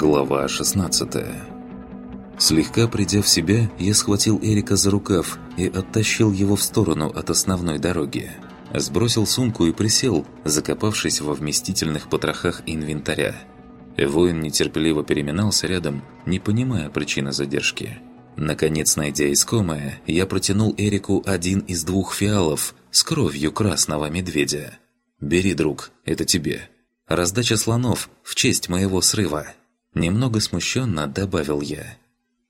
Глава 16 Слегка придя в себя, я схватил Эрика за рукав и оттащил его в сторону от основной дороги. Сбросил сумку и присел, закопавшись во вместительных потрохах инвентаря. Воин нетерпеливо переминался рядом, не понимая причины задержки. Наконец, найдя искомое, я протянул Эрику один из двух фиалов с кровью красного медведя. «Бери, друг, это тебе. Раздача слонов в честь моего срыва». Немного смущенно добавил я.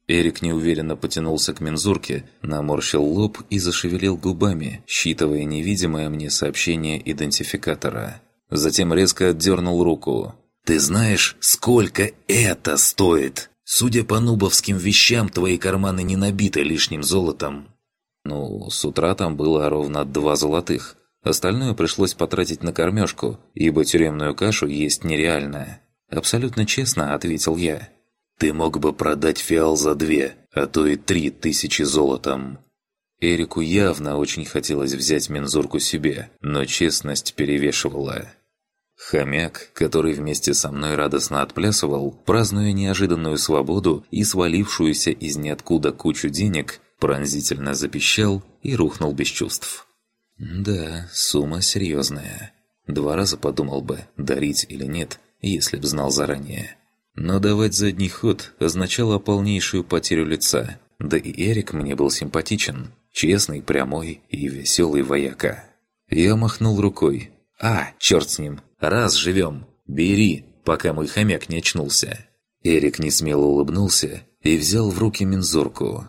Эрик неуверенно потянулся к мензурке, наморщил лоб и зашевелил губами, считывая невидимое мне сообщение идентификатора. Затем резко отдернул руку. «Ты знаешь, сколько это стоит? Судя по нубовским вещам, твои карманы не набиты лишним золотом». Ну, с утра там было ровно два золотых. Остальное пришлось потратить на кормежку, ибо тюремную кашу есть нереально. Абсолютно честно ответил я. «Ты мог бы продать фиал за две, а то и три тысячи золотом». Эрику явно очень хотелось взять мензурку себе, но честность перевешивала. Хомяк, который вместе со мной радостно отплясывал, празднуя неожиданную свободу и свалившуюся из ниоткуда кучу денег, пронзительно запищал и рухнул без чувств. Да, сумма серьезная. Два раза подумал бы, дарить или нет, если б знал заранее. Но давать задний ход означало полнейшую потерю лица. Да и Эрик мне был симпатичен. Честный, прямой и веселый вояка. Я махнул рукой. «А, черт с ним! Раз живем! Бери, пока мой хомяк не очнулся!» Эрик несмело улыбнулся и взял в руки мензурку.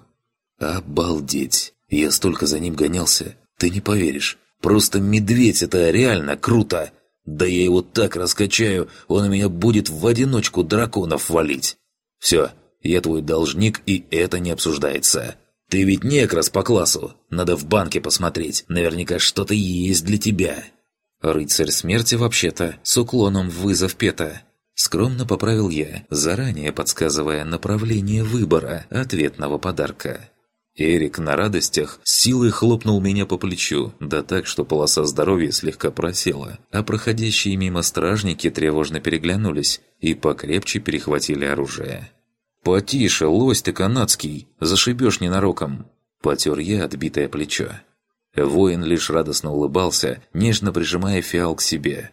«Обалдеть! Я столько за ним гонялся! Ты не поверишь! Просто медведь – это реально круто! Да я его так раскачаю, он меня будет в одиночку драконов валить. Все, я твой должник, и это не обсуждается. Ты ведь некрас по классу. Надо в банке посмотреть. Наверняка что-то есть для тебя. Рыцарь смерти вообще-то, с уклоном в вызов пета. Скромно поправил я, заранее подсказывая направление выбора ответного подарка. Эрик на радостях силой хлопнул меня по плечу, да так, что полоса здоровья слегка просела, а проходящие мимо стражники тревожно переглянулись и покрепче перехватили оружие. «Потише, лось ты канадский, зашибешь ненароком!» Потер я отбитое плечо. Воин лишь радостно улыбался, нежно прижимая фиал к себе.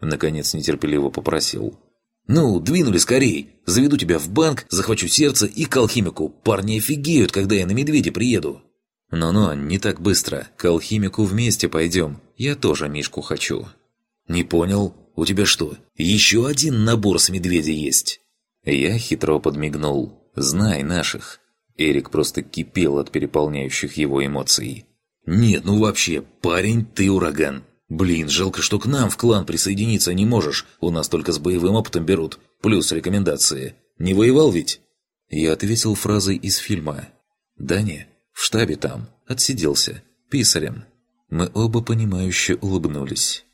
Наконец нетерпеливо попросил – «Ну, двинули скорей! Заведу тебя в банк, захвачу сердце и к алхимику. Парни офигеют, когда я на медведе приеду!» «Но-но, не так быстро. К алхимику вместе пойдем. Я тоже Мишку хочу». «Не понял. У тебя что, еще один набор с медведя есть?» Я хитро подмигнул. «Знай наших». Эрик просто кипел от переполняющих его эмоций. «Нет, ну вообще, парень, ты ураган. «Блин, жалко, что к нам в клан присоединиться не можешь. У нас только с боевым опытом берут. Плюс рекомендации. Не воевал ведь?» Я ответил фразой из фильма. «Да не, в штабе там. Отсиделся. Писарем». Мы оба понимающе улыбнулись.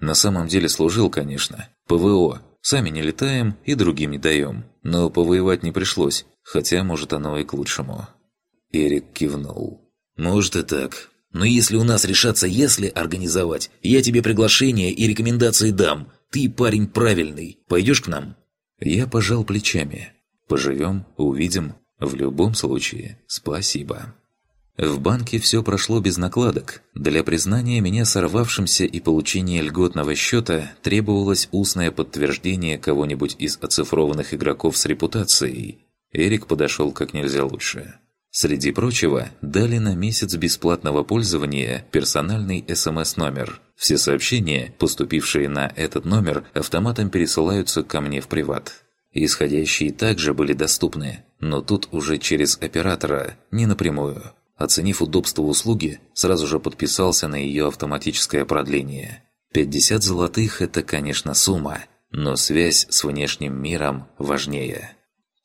На самом деле служил, конечно. ПВО. Сами не летаем и другим не даем. Но повоевать не пришлось, хотя, может, оно и к лучшему. Эрик кивнул. «Может и так. Но если у нас решаться «если» организовать, я тебе приглашение и рекомендации дам. Ты парень правильный. Пойдешь к нам?» Я пожал плечами. «Поживем, увидим. В любом случае, спасибо». В банке все прошло без накладок. Для признания меня сорвавшимся и получения льготного счета требовалось устное подтверждение кого-нибудь из оцифрованных игроков с репутацией. Эрик подошел как нельзя лучше. Среди прочего, дали на месяц бесплатного пользования персональный СМС-номер. Все сообщения, поступившие на этот номер, автоматом пересылаются ко мне в приват. Исходящие также были доступны, но тут уже через оператора, не напрямую. Оценив удобство услуги, сразу же подписался на ее автоматическое продление. 50 золотых – это, конечно, сумма, но связь с внешним миром важнее.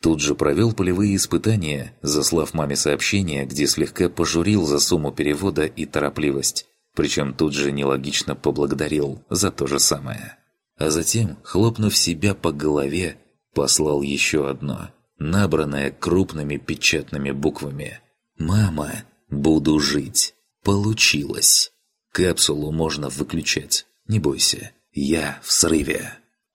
Тут же провел полевые испытания, заслав маме сообщение, где слегка пожурил за сумму перевода и торопливость. Причем тут же нелогично поблагодарил за то же самое. А затем, хлопнув себя по голове, послал еще одно, набранное крупными печатными буквами. «Мама, буду жить. Получилось. Капсулу можно выключать. Не бойся, я в срыве».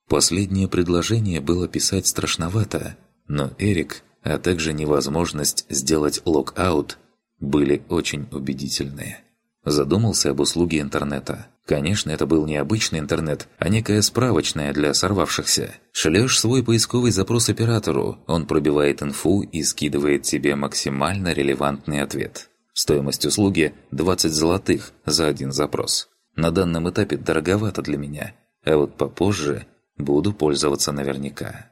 Последнее предложение было писать страшновато, но Эрик, а также невозможность сделать лог-аут были очень убедительны. Задумался об услуге интернета. Конечно, это был не обычный интернет, а некая справочная для сорвавшихся. Шлешь свой поисковый запрос оператору, он пробивает инфу и скидывает тебе максимально релевантный ответ. Стоимость услуги – 20 золотых за один запрос. На данном этапе дороговато для меня, а вот попозже буду пользоваться наверняка.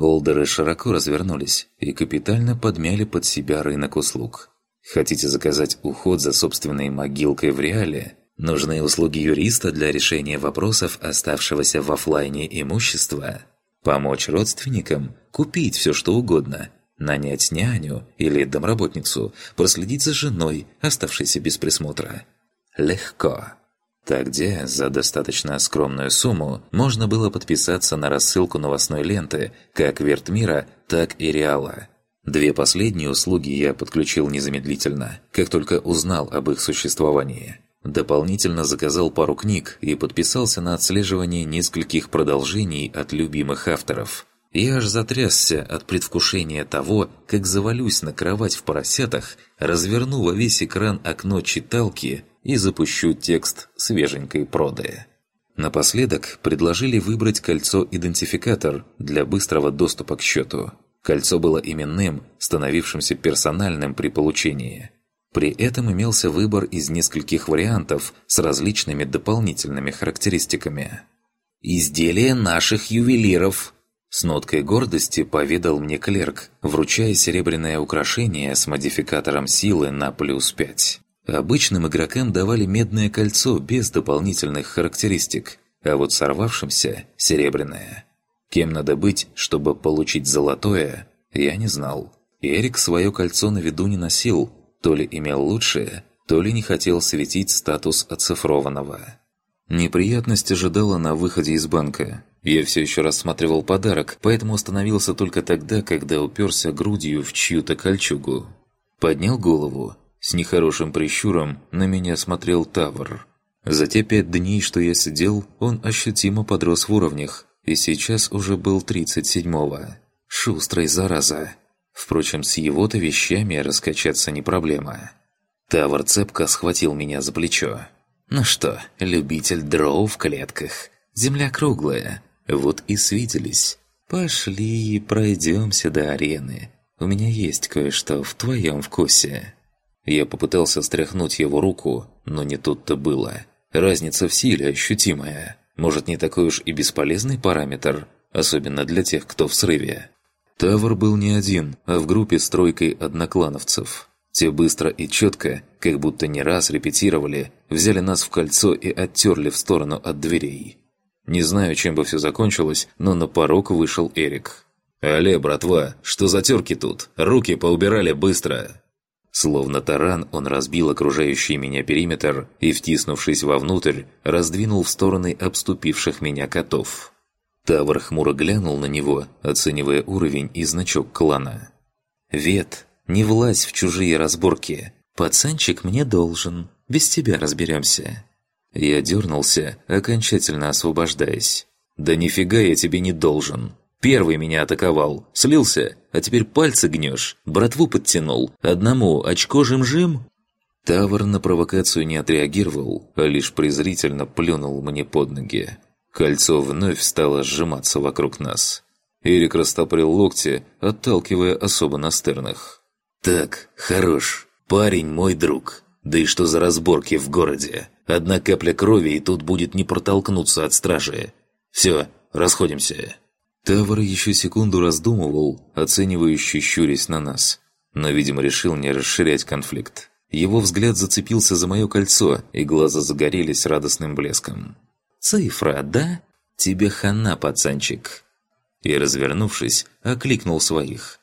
Олдеры широко развернулись и капитально подмяли под себя рынок услуг. Хотите заказать уход за собственной могилкой в реале? Нужны услуги юриста для решения вопросов оставшегося в офлайне имущества? Помочь родственникам? Купить все что угодно? Нанять няню или домработницу? Проследить за женой, оставшейся без присмотра? Легко. Так где за достаточно скромную сумму можно было подписаться на рассылку новостной ленты как Вертмира, так и Реала. Две последние услуги я подключил незамедлительно, как только узнал об их существовании. Дополнительно заказал пару книг и подписался на отслеживание нескольких продолжений от любимых авторов. Я аж затрясся от предвкушения того, как завалюсь на кровать в поросятах, разверну во весь экран окно читалки и запущу текст свеженькой проды. Напоследок предложили выбрать кольцо-идентификатор для быстрого доступа к счету. Кольцо было именным, становившимся персональным при получении – при этом имелся выбор из нескольких вариантов с различными дополнительными характеристиками. «Изделие наших ювелиров!» С ноткой гордости поведал мне клерк, вручая серебряное украшение с модификатором силы на плюс 5. Обычным игрокам давали медное кольцо без дополнительных характеристик, а вот сорвавшимся – серебряное. Кем надо быть, чтобы получить золотое, я не знал. Эрик свое кольцо на виду не носил, то ли имел лучшее, то ли не хотел светить статус оцифрованного. Неприятность ожидала на выходе из банка. Я все еще рассматривал подарок, поэтому остановился только тогда, когда уперся грудью в чью-то кольчугу. Поднял голову. С нехорошим прищуром на меня смотрел Тавр. За те пять дней, что я сидел, он ощутимо подрос в уровнях, и сейчас уже был 37-го. Шустрый, зараза. Впрочем, с его-то вещами раскачаться не проблема. Тавр цепко схватил меня за плечо. «Ну что, любитель дроу в клетках. Земля круглая. Вот и свиделись. Пошли, пройдемся до арены. У меня есть кое-что в твоем вкусе». Я попытался стряхнуть его руку, но не тут-то было. Разница в силе ощутимая. Может, не такой уж и бесполезный параметр, особенно для тех, кто в срыве. Тавр был не один, а в группе с тройкой одноклановцев. Те быстро и четко, как будто не раз репетировали, взяли нас в кольцо и оттерли в сторону от дверей. Не знаю, чем бы все закончилось, но на порог вышел Эрик. «Але, братва, что за терки тут? Руки поубирали быстро!» Словно таран, он разбил окружающий меня периметр и, втиснувшись вовнутрь, раздвинул в стороны обступивших меня котов. Тавр хмуро глянул на него, оценивая уровень и значок клана. «Вет, не влазь в чужие разборки. Пацанчик мне должен. Без тебя разберемся». Я дернулся, окончательно освобождаясь. «Да нифига я тебе не должен. Первый меня атаковал, слился, а теперь пальцы гнешь, братву подтянул. Одному очко жим-жим?» Тавр на провокацию не отреагировал, а лишь презрительно плюнул мне под ноги. Кольцо вновь стало сжиматься вокруг нас. Эрик растоприл локти, отталкивая особо настырных. «Так, хорош. Парень мой друг. Да и что за разборки в городе? Одна капля крови, и тут будет не протолкнуться от стражи. Все, расходимся». Тавр еще секунду раздумывал, оценивающий щурясь на нас. Но, видимо, решил не расширять конфликт. Его взгляд зацепился за мое кольцо, и глаза загорелись радостным блеском. «Цифра, да? Тебе хана, пацанчик!» И, развернувшись, окликнул своих.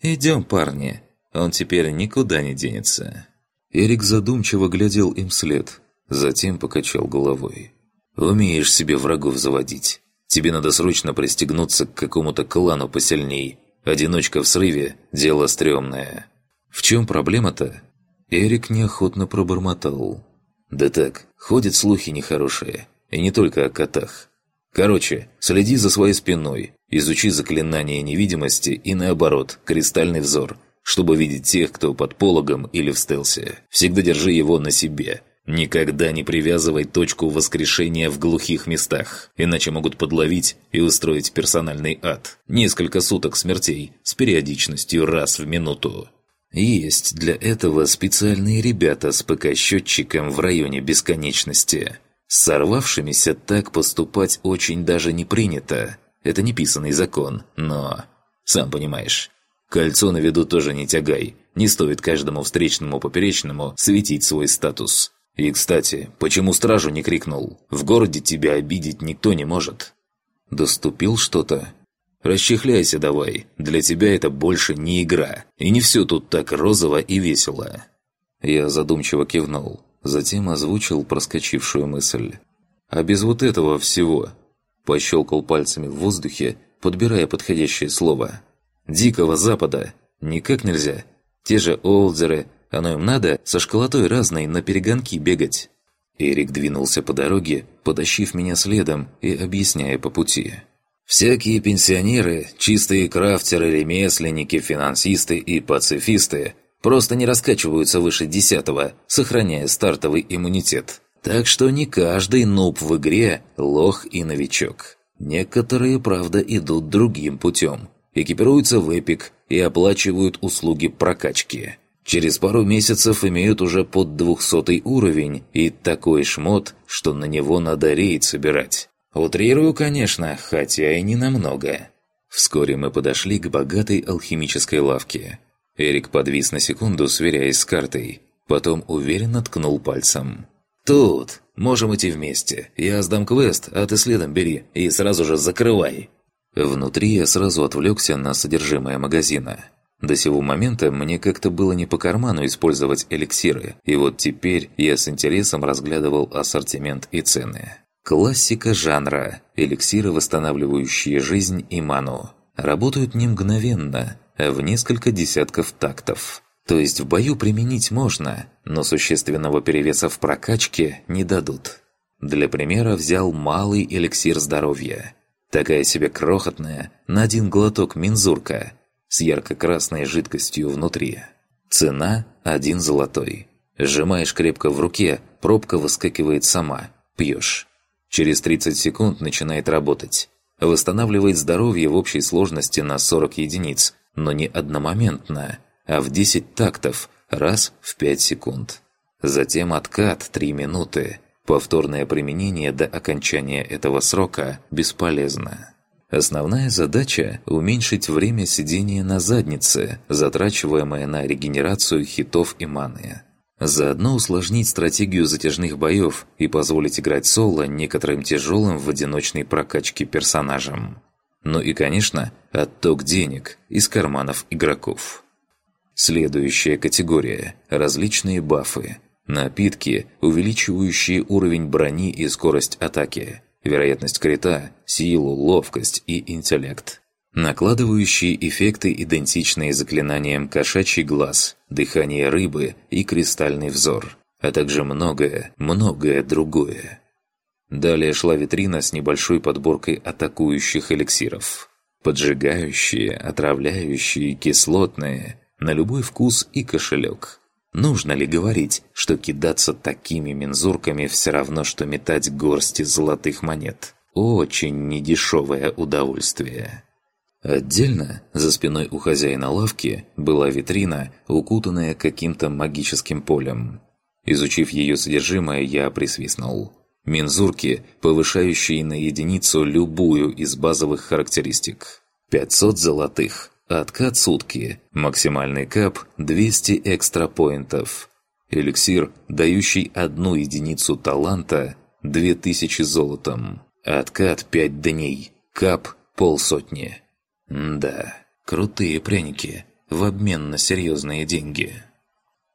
«Идем, парни, он теперь никуда не денется». Эрик задумчиво глядел им вслед, затем покачал головой. «Умеешь себе врагов заводить. Тебе надо срочно пристегнуться к какому-то клану посильней. Одиночка в срыве – дело стрёмное». «В чем проблема-то?» Эрик неохотно пробормотал. «Да так, ходят слухи нехорошие. И не только о котах. Короче, следи за своей спиной, изучи заклинание невидимости и наоборот, кристальный взор, чтобы видеть тех, кто под пологом или в стелсе. Всегда держи его на себе. Никогда не привязывай точку воскрешения в глухих местах, иначе могут подловить и устроить персональный ад. Несколько суток смертей с периодичностью раз в минуту. Есть для этого специальные ребята с ПК-счетчиком в районе бесконечности. Сорвавшимися так поступать очень даже не принято. Это не писанный закон, но... Сам понимаешь. Кольцо на виду тоже не тягай. Не стоит каждому встречному поперечному светить свой статус. И, кстати, почему стражу не крикнул? В городе тебя обидеть никто не может. Доступил что-то? Расчехляйся давай, для тебя это больше не игра. И не все тут так розово и весело». Я задумчиво кивнул, затем озвучил проскочившую мысль. «А без вот этого всего...» Пощелкал пальцами в воздухе, подбирая подходящее слово. «Дикого Запада никак нельзя. Те же олдеры, оно им надо со школотой разной на перегонки бегать». Эрик двинулся по дороге, потащив меня следом и объясняя по пути. Всякие пенсионеры, чистые крафтеры, ремесленники, финансисты и пацифисты просто не раскачиваются выше десятого, сохраняя стартовый иммунитет. Так что не каждый нуб в игре – лох и новичок. Некоторые, правда, идут другим путем. Экипируются в эпик и оплачивают услуги прокачки. Через пару месяцев имеют уже под двухсотый уровень и такой шмот, что на него надо рейд собирать. Утрирую, конечно, хотя и не намного. Вскоре мы подошли к богатой алхимической лавке. Эрик подвис на секунду, сверяясь с картой. Потом уверенно ткнул пальцем. «Тут! Можем идти вместе. Я сдам квест, а ты следом бери и сразу же закрывай!» Внутри я сразу отвлекся на содержимое магазина. До сего момента мне как-то было не по карману использовать эликсиры, и вот теперь я с интересом разглядывал ассортимент и цены. Классика жанра – эликсиры, восстанавливающие жизнь и ману. Работают не мгновенно, а в несколько десятков тактов. То есть в бою применить можно, но существенного перевеса в прокачке не дадут. Для примера взял малый эликсир здоровья. Такая себе крохотная, на один глоток мензурка, с ярко-красной жидкостью внутри. Цена – один золотой. Сжимаешь крепко в руке, пробка выскакивает сама, пьешь. Через 30 секунд начинает работать. Восстанавливает здоровье в общей сложности на 40 единиц, но не одномоментно, а в 10 тактов, раз в 5 секунд. Затем откат 3 минуты. Повторное применение до окончания этого срока бесполезно. Основная задача – уменьшить время сидения на заднице, затрачиваемое на регенерацию хитов и маны. Заодно усложнить стратегию затяжных боев и позволить играть соло некоторым тяжелым в одиночной прокачке персонажам. Ну и, конечно, отток денег из карманов игроков. Следующая категория – различные бафы. Напитки, увеличивающие уровень брони и скорость атаки, вероятность крита, силу, ловкость и интеллект накладывающие эффекты, идентичные заклинаниям «Кошачий глаз», «Дыхание рыбы» и «Кристальный взор», а также многое, многое другое. Далее шла витрина с небольшой подборкой атакующих эликсиров. Поджигающие, отравляющие, кислотные, на любой вкус и кошелек. Нужно ли говорить, что кидаться такими мензурками все равно, что метать горсти золотых монет? Очень недешевое удовольствие. Отдельно, за спиной у хозяина лавки, была витрина, укутанная каким-то магическим полем. Изучив ее содержимое, я присвистнул. Мензурки, повышающие на единицу любую из базовых характеристик. 500 золотых. Откат сутки. Максимальный кап – 200 экстра поинтов. Эликсир, дающий одну единицу таланта – 2000 золотом. Откат 5 дней. Кап – полсотни. Да, крутые пряники, в обмен на серьезные деньги.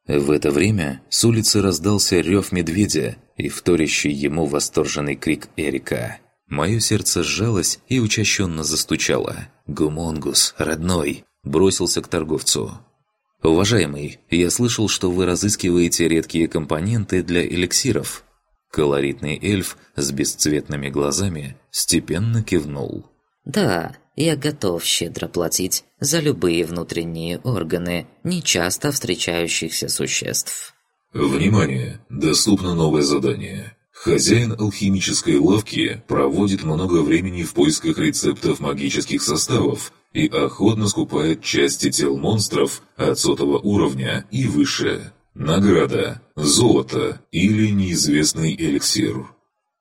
В это время с улицы раздался рев медведя и вторящий ему восторженный крик Эрика. Мое сердце сжалось и учащенно застучало. «Гумонгус, родной!» бросился к торговцу. «Уважаемый, я слышал, что вы разыскиваете редкие компоненты для эликсиров». Колоритный эльф с бесцветными глазами степенно кивнул. «Да, я готов щедро платить за любые внутренние органы нечасто встречающихся существ». Внимание! Доступно новое задание. Хозяин алхимической лавки проводит много времени в поисках рецептов магических составов и охотно скупает части тел монстров от сотого уровня и выше. Награда – золото или неизвестный эликсир.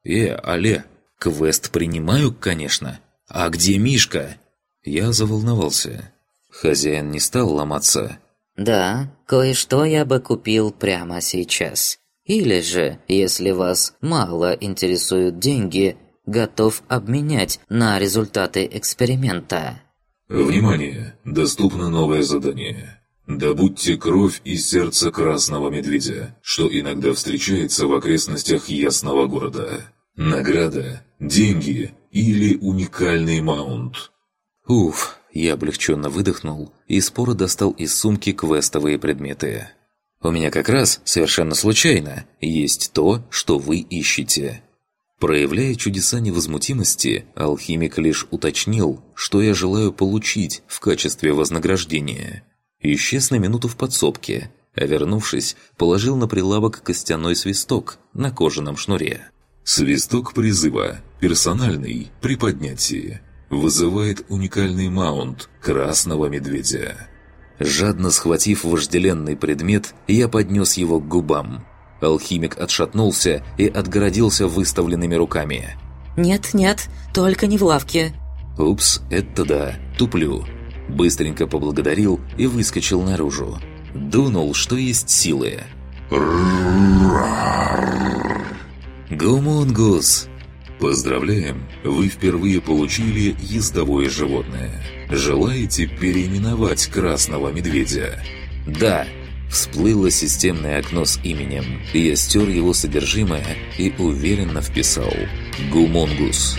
«Э, але, квест принимаю, конечно. А где Мишка?» Я заволновался. Хозяин не стал ломаться. «Да, кое-что я бы купил прямо сейчас. Или же, если вас мало интересуют деньги, готов обменять на результаты эксперимента». Внимание! Доступно новое задание. Добудьте кровь из сердца красного медведя, что иногда встречается в окрестностях Ясного города. Награда, деньги или уникальный маунт. Уф, я облегченно выдохнул и споро достал из сумки квестовые предметы. У меня как раз, совершенно случайно, есть то, что вы ищете. Проявляя чудеса невозмутимости, алхимик лишь уточнил, что я желаю получить в качестве вознаграждения. Исчез на минуту в подсобке, а вернувшись, положил на прилавок костяной свисток на кожаном шнуре. Свисток призыва, персональный, при поднятии. Вызывает уникальный маунт красного медведя. Жадно схватив вожделенный предмет, я поднес его к губам. Алхимик отшатнулся и отгородился выставленными руками. «Нет, нет, только не в лавке». «Упс, это да, туплю». Быстренько поблагодарил и выскочил наружу. Дунул, что есть силы. «Гумунгус!» Поздравляем! Вы впервые получили ездовое животное. Желаете переименовать красного медведя? «Да!» Всплыло системное окно с именем, я стер его содержимое и уверенно вписал «Гумонгус».